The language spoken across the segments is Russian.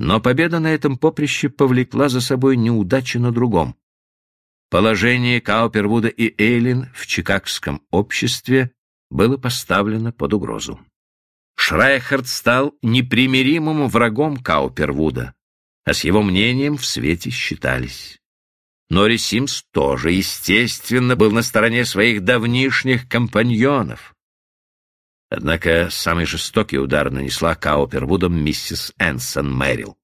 Но победа на этом поприще повлекла за собой неудачи на другом. Положение Каупервуда и Эйлин в чикагском обществе было поставлено под угрозу. Шрайхард стал непримиримым врагом Каупервуда, а с его мнением в свете считались. Нори Симс тоже, естественно, был на стороне своих давнишних компаньонов. Однако самый жестокий удар нанесла Каупервудом миссис Энсон Мэрил.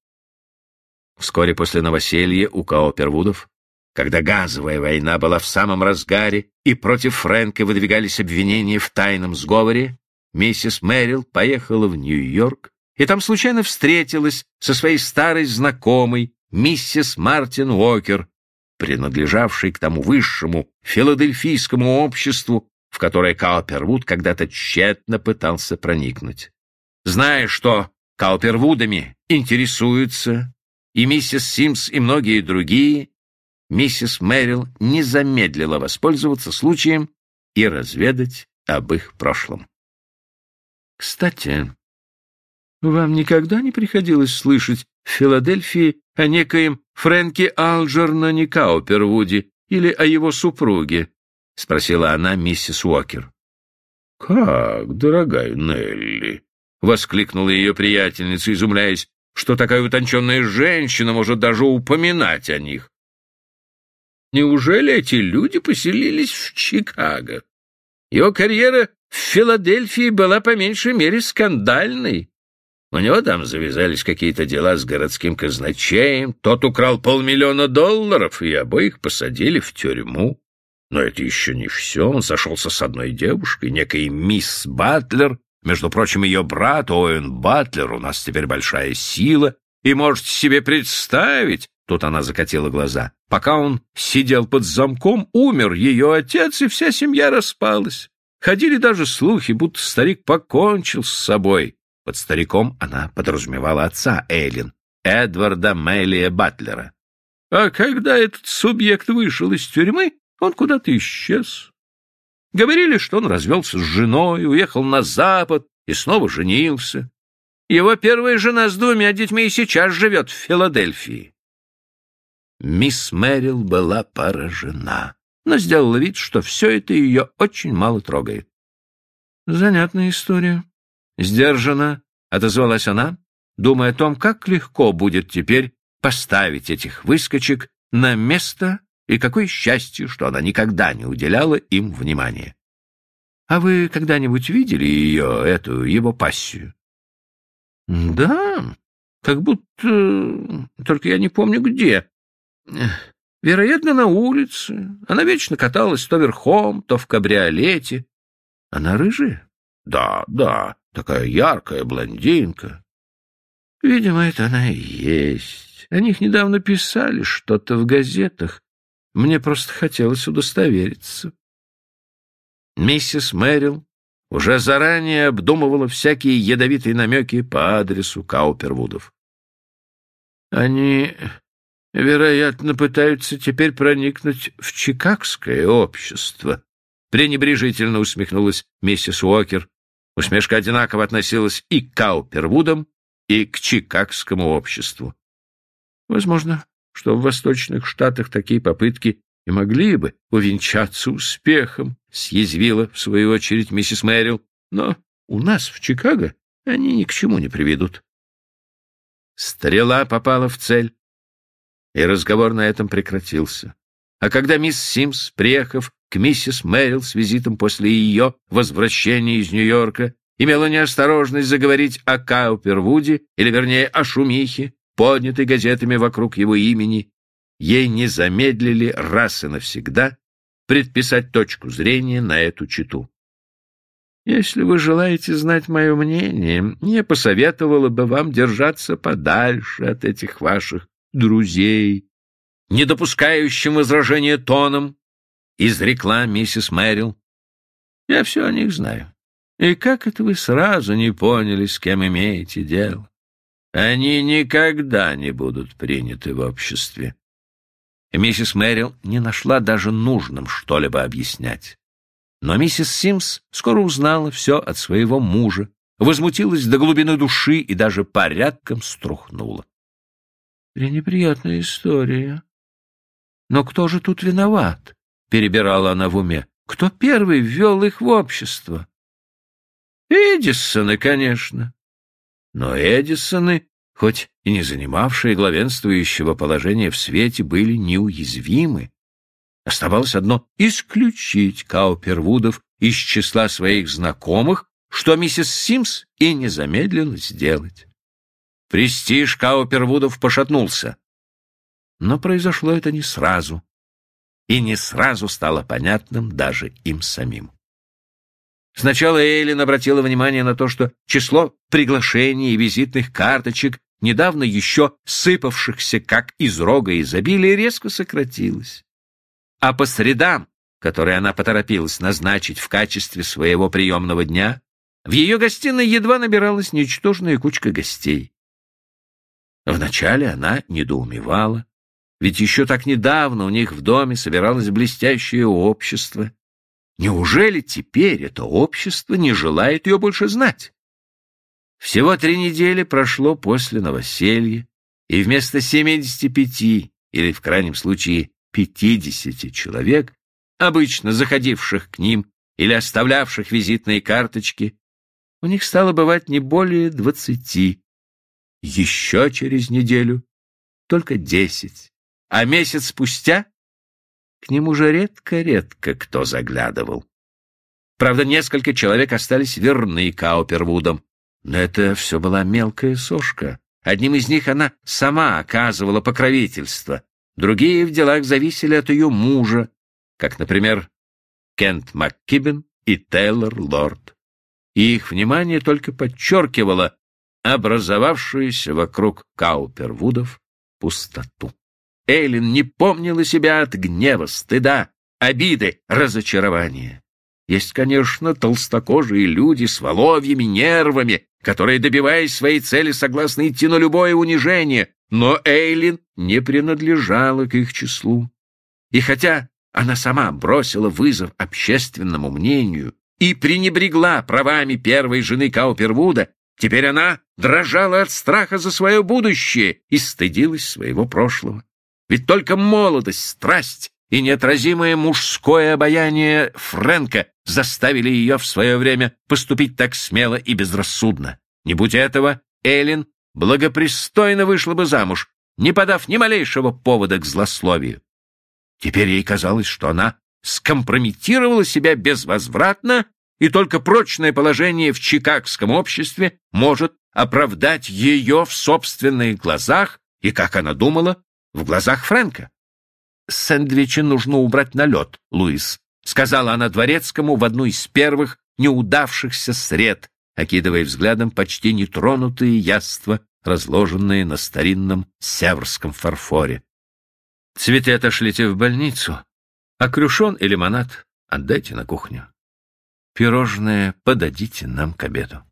Вскоре после новоселья у Каупервудов когда газовая война была в самом разгаре и против Фрэнка выдвигались обвинения в тайном сговоре, миссис Мэрил поехала в Нью-Йорк и там случайно встретилась со своей старой знакомой, миссис Мартин Уокер, принадлежавшей к тому высшему филадельфийскому обществу, в которое Каупервуд когда-то тщетно пытался проникнуть. Зная, что Каупервудами интересуются и миссис Симс, и многие другие, миссис Мэрил не замедлила воспользоваться случаем и разведать об их прошлом. «Кстати, вам никогда не приходилось слышать в Филадельфии о некоем Фрэнке Алджерноне Каупервуде или о его супруге?» — спросила она миссис Уокер. «Как, дорогая Нелли!» — воскликнула ее приятельница, изумляясь, что такая утонченная женщина может даже упоминать о них. Неужели эти люди поселились в Чикаго? Его карьера в Филадельфии была по меньшей мере скандальной. У него там завязались какие-то дела с городским казначеем, тот украл полмиллиона долларов, и обоих посадили в тюрьму. Но это еще не все. Он сошелся с одной девушкой, некой мисс Батлер. Между прочим, ее брат Оуэн Батлер у нас теперь большая сила. И можете себе представить, Тут она закатила глаза. Пока он сидел под замком, умер ее отец, и вся семья распалась. Ходили даже слухи, будто старик покончил с собой. Под стариком она подразумевала отца Эйлин, Эдварда Мелия Батлера. А когда этот субъект вышел из тюрьмы, он куда-то исчез. Говорили, что он развелся с женой, уехал на запад и снова женился. Его первая жена с двумя детьми и сейчас живет в Филадельфии. Мисс Мэрил была поражена, но сделала вид, что все это ее очень мало трогает. «Занятная история». Сдержанно отозвалась она, думая о том, как легко будет теперь поставить этих выскочек на место и какое счастье, что она никогда не уделяла им внимания. «А вы когда-нибудь видели ее, эту, его пассию?» «Да, как будто... Только я не помню где. Вероятно, на улице. Она вечно каталась то верхом, то в кабриолете. Она рыжая? Да, да, такая яркая блондинка. Видимо, это она и есть. О них недавно писали что-то в газетах. Мне просто хотелось удостовериться. Миссис Мэрил уже заранее обдумывала всякие ядовитые намеки по адресу Каупервудов. Они вероятно, пытаются теперь проникнуть в чикагское общество. Пренебрежительно усмехнулась миссис Уокер. Усмешка одинаково относилась и к Каупервудам, и к чикагскому обществу. Возможно, что в восточных штатах такие попытки и могли бы увенчаться успехом, съязвила, в свою очередь, миссис Мэрил, но у нас в Чикаго они ни к чему не приведут. Стрела попала в цель и разговор на этом прекратился. А когда мисс Симс, приехав к миссис Мэрил с визитом после ее возвращения из Нью-Йорка, имела неосторожность заговорить о Каупервуде, или, вернее, о шумихе, поднятой газетами вокруг его имени, ей не замедлили раз и навсегда предписать точку зрения на эту читу. Если вы желаете знать мое мнение, я посоветовала бы вам держаться подальше от этих ваших друзей, не допускающим возражения тоном, изрекла миссис Мэрил. Я все о них знаю. И как это вы сразу не поняли, с кем имеете дело? Они никогда не будут приняты в обществе. Миссис Мэрил не нашла даже нужным что-либо объяснять. Но миссис Симс скоро узнала все от своего мужа, возмутилась до глубины души и даже порядком струхнула. Пренеприятная история. Но кто же тут виноват? Перебирала она в уме. Кто первый ввел их в общество? Эдисоны, конечно. Но Эдисоны, хоть и не занимавшие главенствующего положения в свете, были неуязвимы. Оставалось одно — исключить Каупервудов из числа своих знакомых, что миссис Симс и не замедлила сделать. Престиж Каупервудов пошатнулся. Но произошло это не сразу, и не сразу стало понятным даже им самим. Сначала Эйлин обратила внимание на то, что число приглашений и визитных карточек, недавно еще сыпавшихся как из рога изобилия, резко сократилось. А по средам, которые она поторопилась назначить в качестве своего приемного дня, в ее гостиной едва набиралась ничтожная кучка гостей. Вначале она недоумевала, ведь еще так недавно у них в доме собиралось блестящее общество. Неужели теперь это общество не желает ее больше знать? Всего три недели прошло после новоселья, и вместо 75 или, в крайнем случае, 50 человек, обычно заходивших к ним или оставлявших визитные карточки, у них стало бывать не более двадцати. Еще через неделю только десять а месяц спустя к ним уже редко-редко кто заглядывал. Правда, несколько человек остались верны Каупервудам, но это все была мелкая сошка. Одним из них она сама оказывала покровительство, другие в делах зависели от ее мужа, как, например, Кент МакКибен и Тейлор Лорд. И их внимание только подчеркивало образовавшуюся вокруг Каупервудов пустоту. Эйлин не помнила себя от гнева, стыда, обиды, разочарования. Есть, конечно, толстокожие люди с воловьими нервами, которые, добиваясь своей цели, согласны идти на любое унижение, но Эйлин не принадлежала к их числу. И хотя она сама бросила вызов общественному мнению и пренебрегла правами первой жены Каупервуда, теперь она дрожала от страха за свое будущее и стыдилась своего прошлого. Ведь только молодость, страсть и неотразимое мужское обаяние Фрэнка заставили ее в свое время поступить так смело и безрассудно. Не будь этого, Эллен благопристойно вышла бы замуж, не подав ни малейшего повода к злословию. Теперь ей казалось, что она скомпрометировала себя безвозвратно, и только прочное положение в чикагском обществе может оправдать ее в собственных глазах и, как она думала, в глазах Фрэнка. «Сэндвичи нужно убрать на лед, Луис», — сказала она дворецкому в одну из первых неудавшихся сред, окидывая взглядом почти нетронутые яства, разложенные на старинном северском фарфоре. «Цветы отошлите в больницу, а крюшон и лимонад отдайте на кухню. Пирожное подадите нам к обеду».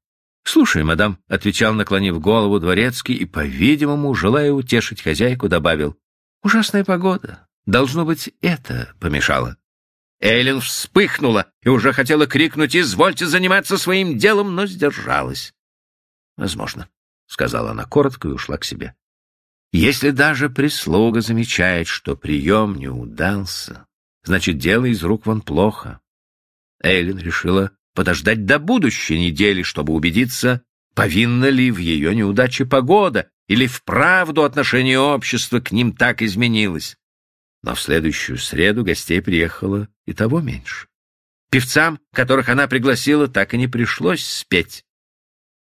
«Слушай, мадам», — отвечал, наклонив голову дворецкий и, по-видимому, желая утешить хозяйку, добавил, «Ужасная погода. Должно быть, это помешало». Эйлин вспыхнула и уже хотела крикнуть «Извольте заниматься своим делом», но сдержалась. «Возможно», — сказала она коротко и ушла к себе. «Если даже прислуга замечает, что прием не удался, значит, дело из рук вон плохо». Эйлин решила подождать до будущей недели, чтобы убедиться, повинна ли в ее неудаче погода или вправду отношение общества к ним так изменилось. Но в следующую среду гостей приехало и того меньше. Певцам, которых она пригласила, так и не пришлось спеть.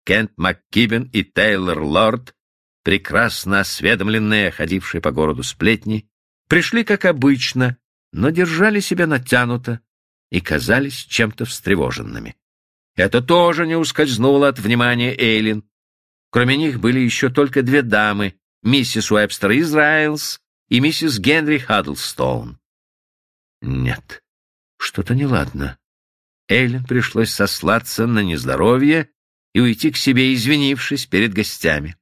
Кент МакКибен и Тейлор Лорд, прекрасно осведомленные, ходившие по городу сплетни, пришли как обычно, но держали себя натянуто, и казались чем-то встревоженными. Это тоже не ускользнуло от внимания Эйлин. Кроме них были еще только две дамы, миссис Уэбстер Израилс и миссис Генри Хаддлстоун. Нет, что-то неладно. Эйлин пришлось сослаться на нездоровье и уйти к себе, извинившись перед гостями.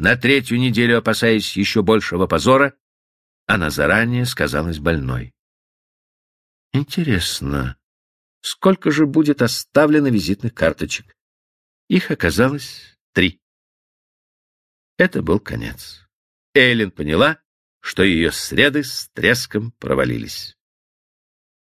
На третью неделю, опасаясь еще большего позора, она заранее сказалась больной. Интересно, сколько же будет оставлено визитных карточек? Их оказалось три. Это был конец. Эйлин поняла, что ее среды с треском провалились.